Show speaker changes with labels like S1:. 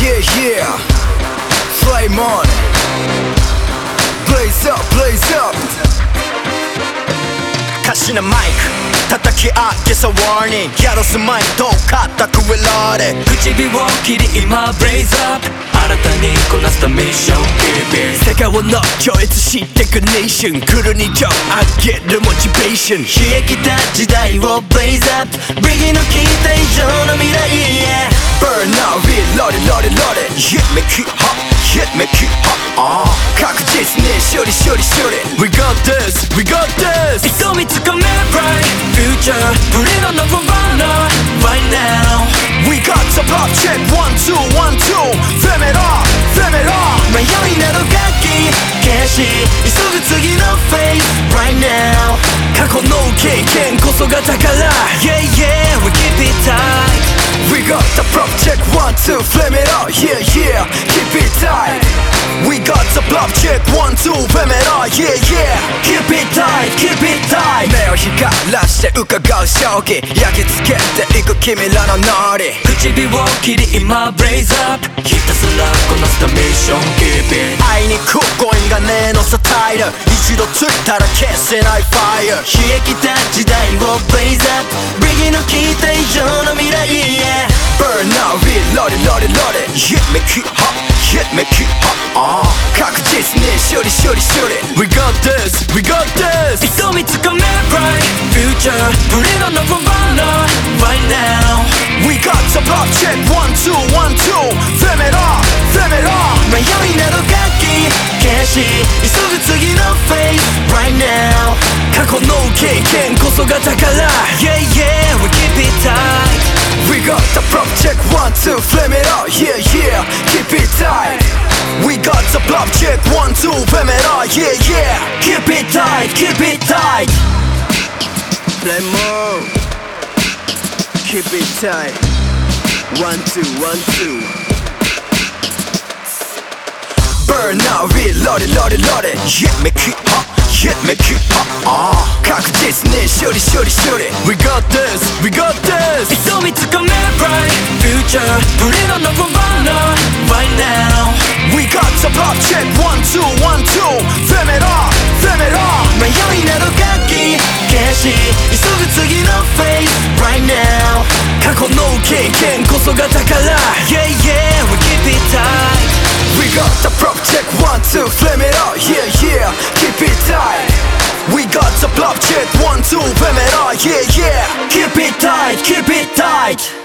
S1: yeah, yeah. Flame on. Blaze up, blaze up. 歌詞のマイク叩き上げさ warning やらす前にどうかたくえられ
S2: 唇を切り今 blaze up 新たにこなすたミッション Give it
S1: 世界を乗超越してくネーション来る日常上げるモチベーション。
S2: 冷え切った時代を blaze up ブリギの聞いた以上の未来へ
S1: load it, load it Hit me, keep hot, hit me, keep hot ああ確実に処理処理処理 We got this, we got this
S2: 瞳つかめ bright future ブリの number runner right now
S1: We got the block check, one, two, one, two Flim it up, flim it up
S2: 迷いなど楽器消し急ぐ次の phase right now
S1: 過去の経験こそが宝
S2: Yeah yeah we keep it tight
S1: We got the block check, one, two Flim it up, yeah, yeah Keep it tight We got the block check, one, two Flim it up, yeah, yeah Keep it tight, keep it tight 目を光らして伺う正気焼き付けていく君らのノリ
S2: 唇を切り今 blaze up ひたすらこなすたミッション Keep it
S1: 愛に空コインがねえのさタイル一度ついたら消せないファイヤー
S2: 冷え切った時代を blaze up ブリギの聞いた以上の未来へ
S1: make it hot, yeah, make it hot. Ah, uh. cock this, yeah, shoot it, shoot. We got this, we got this.
S2: It's going to come in right. future. Put it on the Nirvana right now.
S1: We got the pop chip. one two one two. Film it all, film it all.
S2: 라이언이라도 갖기 개시 이 속을 뜨기는 face right now.
S1: 갖고 no kick, 고소가 다가라.
S2: Yeah yeah, we keep it tight.
S1: We got the from check one, two, flame it up, yeah, yeah, keep it tight. We got the block check one, two, flame it up, yeah, yeah, keep it tight, keep it tight. Flame on, keep it tight. One, two, one, two. Burn out, reload it, load it, load it. Yeah, make it hot, yeah, make it hot. Ah, uh. cock this,
S2: shoot it, shoot it, shoot it. Put it on the right now
S1: We got to pop check. One two one two. Fem it off, fem it all
S2: 나 여기 내도 깎기 개시. 이 to 뜨긴 up face right now
S1: 갖고 놓게 캔 고소가 다
S2: Yeah yeah we keep it tight.
S1: We got the prop check. One two flam it up, yeah yeah keep it tight. We got the prop check. One two flam it up, yeah yeah keep it tight keep it tight.